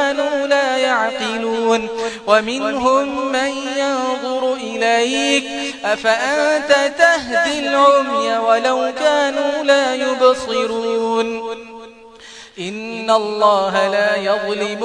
كانوا لا يعقلون. ومنهم من ينظر إليك. أفأنت تهدي العمي ولو كانوا لا يبصرون؟ إن الله لا يظلم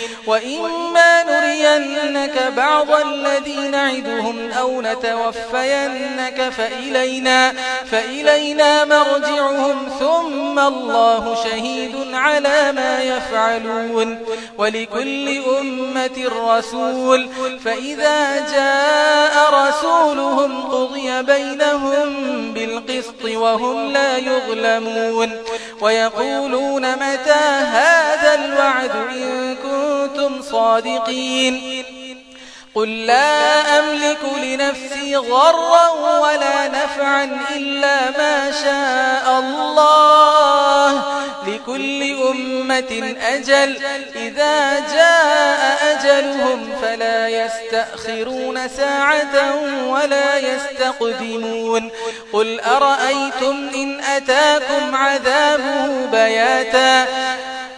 وإما نرينك بعض الذين عدهم أو نتوفينك فإلينا, فإلينا مرجعهم ثم الله شهيد على ما يفعلون. ولكل أمة رسول. فإذا جاء رسولهم قضي بينهم بالقسط وهم لا يظلمون. ويقولون متى هذا الوعد إن كنت كنتم صادقين. قل لا أملك لنفسي غرا ولا نفعا إلا ما شاء الله. لكل أمة أجل. إذا جاء أجلهم فلا يستأخرون ساعة ولا يستقدمون. قل أرأيتم إن أتاكم عذابه بياتا.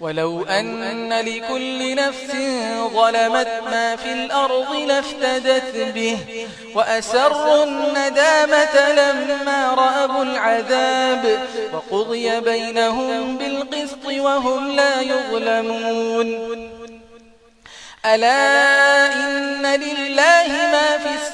ولو أن لكل نفس ظلمت ما في الأرض لافتدت به وأسروا الندامة لما رأبوا العذاب وقضي بينهم بالقسط وهم لا يظلمون. ألا إن لله ما في السماء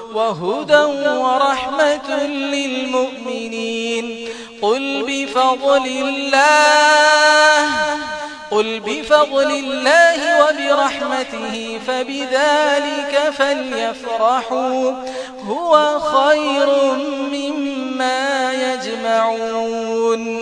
وهدى ورحمة للمؤمنين. قل بفضل الله قل بفضل الله وبرحمته فبذلك فليفرحوا. هو خير مما يجمعون.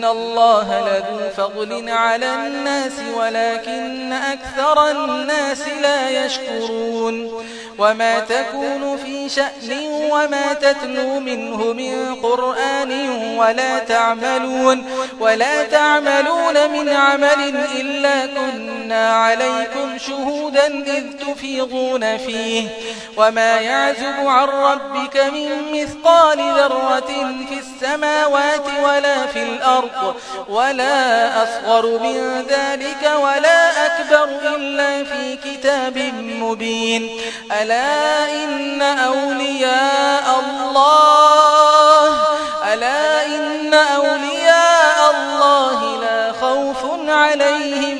إن الله لذو فضل على الناس ولكن أكثر الناس لا يشكرون وما تكون في شأن وما تتنو منه من قرآن ولا تعملون, ولا تعملون من عمل إلا كنت عليكم شهودا إذ تفيضون فيه وما يعزب عن ربك من مثقال ذرة في السماوات ولا في الأرض ولا أصغر من ذلك ولا أكبر إلا في كتاب مبين ألا إن أولياء الله ألا إن أولياء الله لا خوف عليهم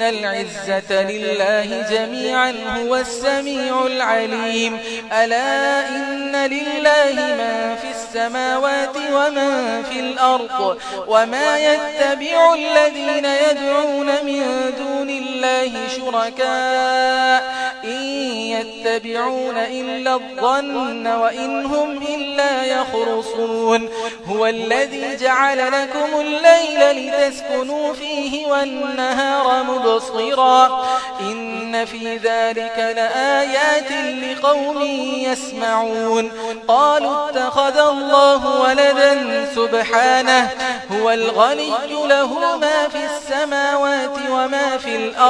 إن العزة لله جميعا هو السميع العليم ألا إن لله ما في السماوات وما في الأرض وما يتبع الذين يدعون من الله شركاء إن يتبعون إلا الظن وإن هم إلا يخرصون. هو الذي جعل لكم الليل لتسكنوا فيه والنهار مبصرا. إن في ذلك لآيات لقوم يسمعون. قالوا اتخذ الله ولدا سبحانه هو الغني له ما في السماوات وما في الأرض.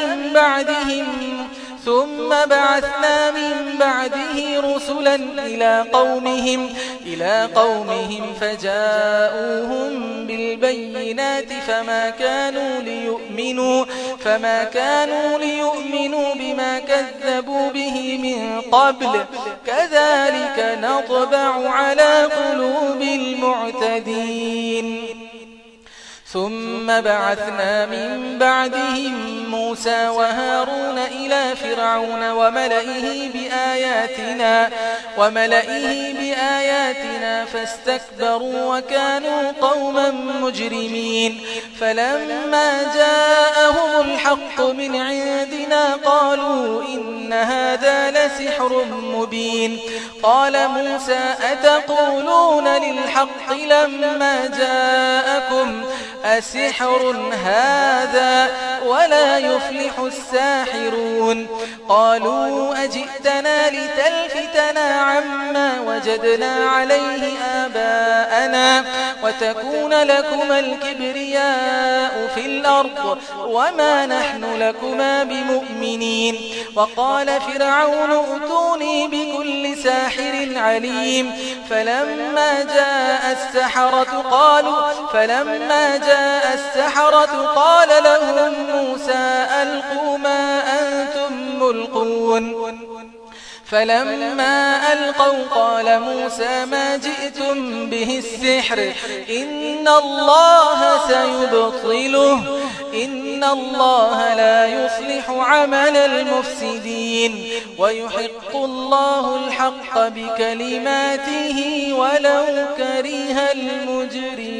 من بعدهم ثم بعثنا من بعده رسلا إلى قومهم, إلى قومهم فجاءوهم بالبينات فما كانوا ليؤمنوا فما كانوا ليؤمنوا بما كذبوا به من قبل. كذلك نطبع على قلوب المعتدين. ثم بعثنا من بعدهم موسى وهارون إلى فرعون وملئه بآياتنا, وملئه بآياتنا فاستكبروا وكانوا قوما مجرمين. فلما جاءهم الحق من عندنا قالوا إن هذا لسحر مبين. قال موسى أتقولون للحق لما جاءكم أسحر هذا؟ ولا يفلح الساحرون. قالوا أجئتنا لتلفتنا عما وجدنا عليه آباءنا وتكون لكم الكبرياء في الأرض وما نحن لكما بمؤمنين. وقال فرعون أتوني بكل ساحر عليم. فلما جاء السحرة قالوا فلما جاء السحرة قال لهم موسى ألقوا ما أنتم ملقون. فلما ألقوا قال موسى ما جئتم به السحر. إن الله سيبطله. إن الله لا يصلح عمل المفسدين. ويحق الله الحق بكلماته ولو كره المجرمين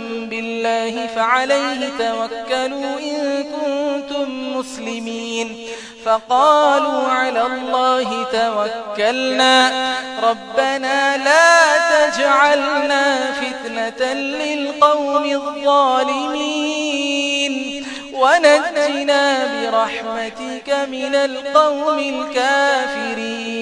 الله فعليه توكلوا إن كنتم مسلمين فقالوا على الله توكلنا ربنا لا تجعلنا فتنة للقوم الظالمين ونجنا برحمتك من القوم الكافرين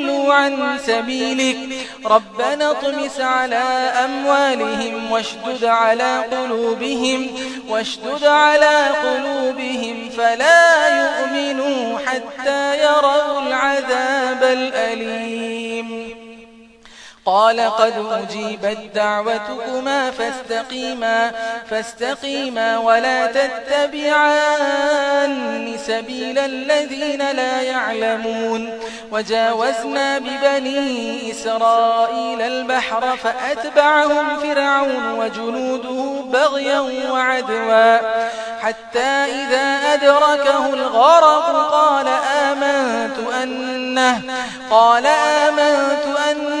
ضلوا عن سبيلك. ربنا اطمس على أموالهم واشدد على قلوبهم واشدد على قلوبهم فلا يؤمنوا حتى يروا العذاب الأليم. قال قد أجيبت دعوتكما فاستقيما, فاستقيما ولا تتبعان سبيل الذين لا يعلمون. وجاوزنا ببني إسرائيل البحر فأتبعهم فرعون وجنوده بغيا وعدوا. حتى إذا أدركه الغرق قال آمنت أنه قال آمنت أنه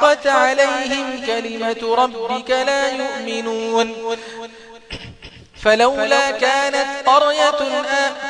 حقت عليهم كلمة ربك لا يؤمنون. فلولا كانت قرية آمنة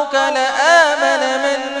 ربك لآمن من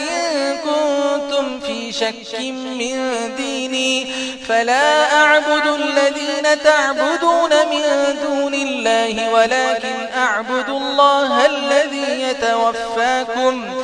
شك من ديني فلا أعبد الذين تعبدون من دون الله ولكن أعبد الله الذي يتوفاكم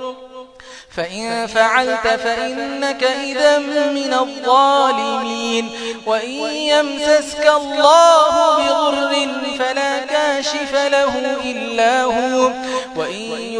فإن فعلت فإنك إذا من الظالمين وإن يمسسك الله بغر فلا كاشف له إلا هو وإن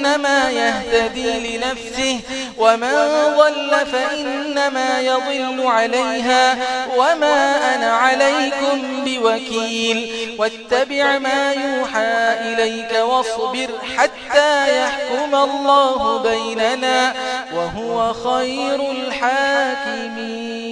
فإنما يهتدي لنفسه ومن ضل فإنما يضل عليها وما أنا عليكم بوكيل. واتبع ما يوحى إليك واصبر حتى يحكم الله بيننا وهو خير الحاكمين.